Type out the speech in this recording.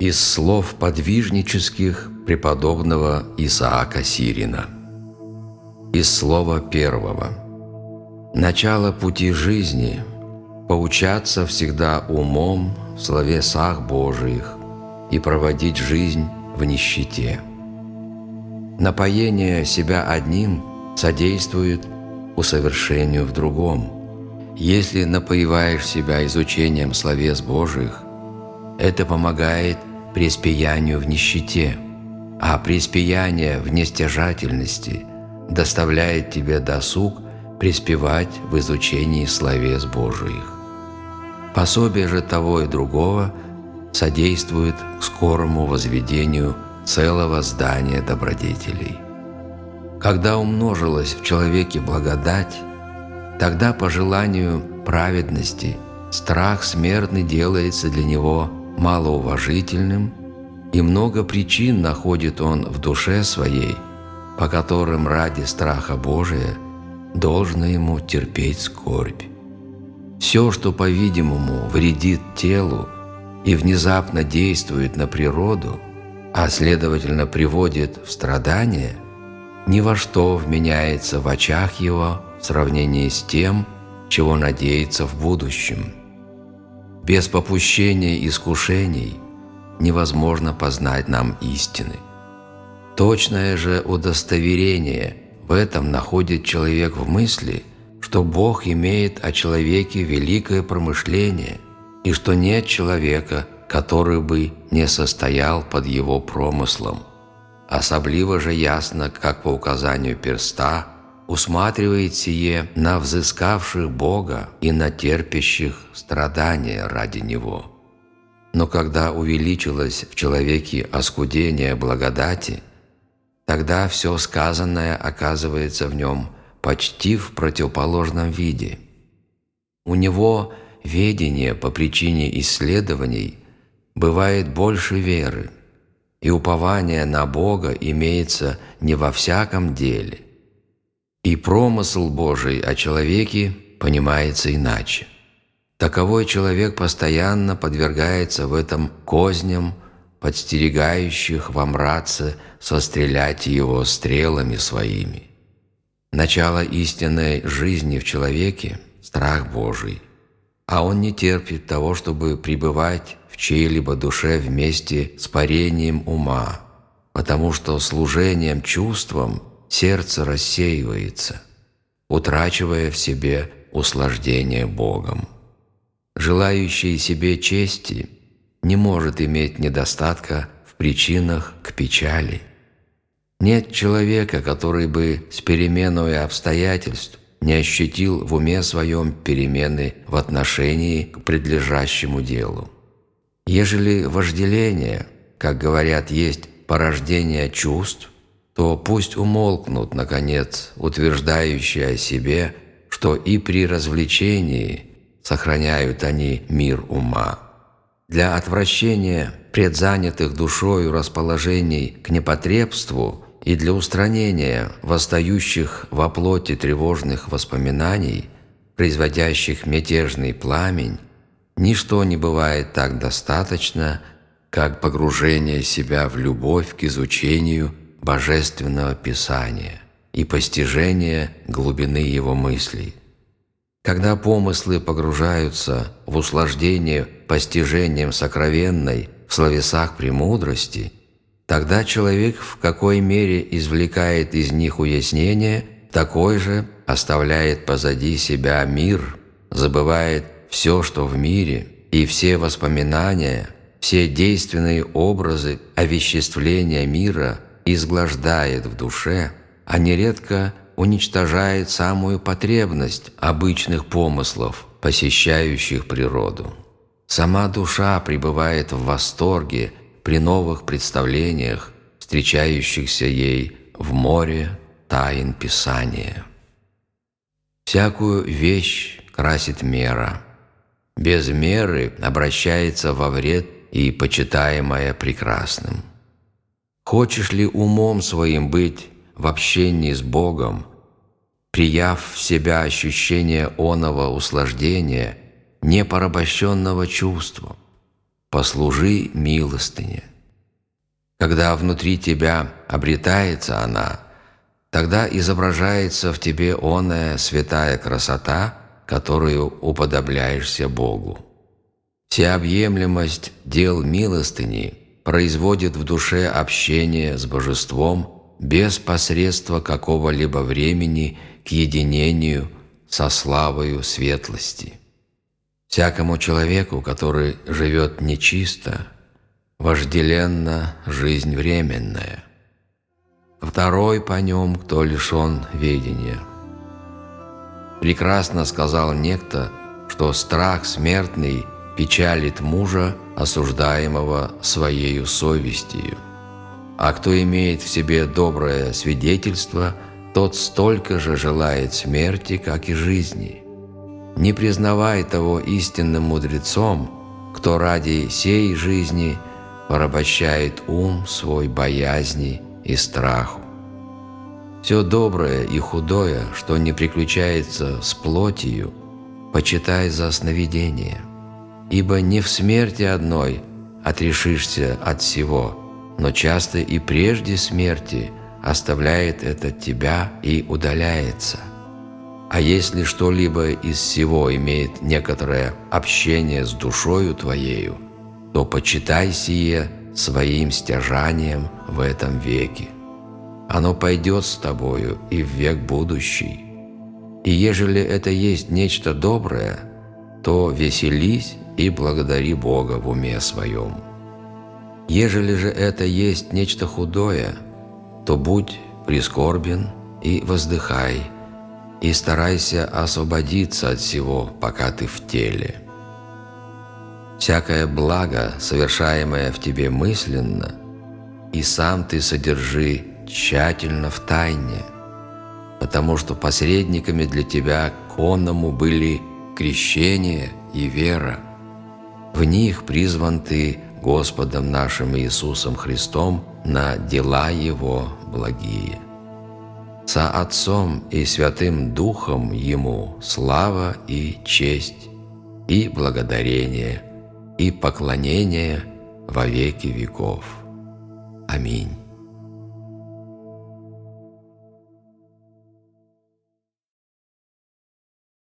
из слов подвижнических преподобного Исаака Сирина. Из слова первого. Начало пути жизни – поучаться всегда умом в словесах Божиих и проводить жизнь в нищете. Напоение себя одним содействует усовершению в другом. Если напоиваешь себя изучением словес Божиих, это помогает преспиянию в нищете, а преспияние в нестяжательности доставляет тебе досуг преспевать в изучении словес Божиих. Пособие же того и другого содействует к скорому возведению целого здания добродетелей. Когда умножилась в человеке благодать, тогда по желанию праведности страх смертный делается для него малоуважительным, и много причин находит он в душе своей, по которым ради страха Божия должно ему терпеть скорбь. Все, что, по-видимому, вредит телу и внезапно действует на природу, а следовательно приводит в страдания, ни во что вменяется в очах его в сравнении с тем, чего надеется в будущем – без попущения искушений невозможно познать нам истины. Точное же удостоверение в этом находит человек в мысли, что Бог имеет о человеке великое промышление и что нет человека, который бы не состоял под его промыслом. Особливо же ясно, как по указанию перста – усматривает сие на взыскавших Бога и на терпящих страдания ради Него. Но когда увеличилось в человеке оскудение благодати, тогда все сказанное оказывается в нем почти в противоположном виде. У него ведение по причине исследований бывает больше веры, и упование на Бога имеется не во всяком деле – и промысл Божий о человеке понимается иначе. Таковой человек постоянно подвергается в этом козням, подстерегающих во мраце сострелять его стрелами своими. Начало истинной жизни в человеке – страх Божий, а он не терпит того, чтобы пребывать в чьей-либо душе вместе с парением ума, потому что служением чувствам сердце рассеивается, утрачивая в себе услаждение Богом. Желающий себе чести не может иметь недостатка в причинах к печали. Нет человека, который бы с переменой обстоятельств не ощутил в уме своем перемены в отношении к предлежащему делу. Ежели вожделение, как говорят, есть порождение чувств, то пусть умолкнут, наконец, утверждающие о себе, что и при развлечении сохраняют они мир ума. Для отвращения предзанятых душою расположений к непотребству и для устранения восстающих во плоти тревожных воспоминаний, производящих мятежный пламень, ничто не бывает так достаточно, как погружение себя в любовь к изучению Божественного Писания и постижение глубины его мыслей. Когда помыслы погружаются в услаждение постижением сокровенной в словесах премудрости, тогда человек в какой мере извлекает из них уяснение, такой же оставляет позади себя мир, забывает все, что в мире, и все воспоминания, все действенные образы овеществления мира – изглаждает в душе, а нередко уничтожает самую потребность обычных помыслов, посещающих природу. Сама душа пребывает в восторге при новых представлениях, встречающихся ей в море тайн Писания. Всякую вещь красит мера. Без меры обращается во вред и почитаемое прекрасным. Хочешь ли умом своим быть в общении с Богом, прияв в себя ощущение оного услаждения, непорабощенного чувством? послужи милостыне. Когда внутри тебя обретается она, тогда изображается в тебе оная святая красота, которую уподобляешься Богу. Всеобъемлемость дел милостыни производит в душе общение с Божеством без посредства какого-либо времени к единению со славою светлости. Всякому человеку, который живет нечисто, вожделенна жизнь временная. Второй по нем, кто лишен ведения. Прекрасно сказал некто, что страх смертный печалит мужа, осуждаемого своею совестью. А кто имеет в себе доброе свидетельство, тот столько же желает смерти, как и жизни. Не признавай того истинным мудрецом, кто ради сей жизни – порабощает ум свой боязни и страху. Все доброе и худое, что не приключается с плотью, почитай за сновидение, ибо не в смерти одной отрешишься от всего, но часто и прежде смерти оставляет это тебя и удаляется. А если что-либо из всего имеет некоторое общение с душою твоею, то почитай сие своим стяжанием в этом веке. Оно пойдет с тобою и в век будущий. И ежели это есть нечто доброе, то веселись и благодари Бога в уме своем. Ежели же это есть нечто худое, то будь прискорбен и воздыхай, и старайся освободиться от всего, пока ты в теле. Всякое благо, совершаемое в тебе мысленно, и сам ты содержи тщательно в тайне, потому что посредниками для тебя конному были крещение и вера. В них призван ты Господом нашим Иисусом Христом на дела Его благие. Со Отцом и Святым Духом Ему слава и честь и благодарение – и поклонение во веки веков. Аминь.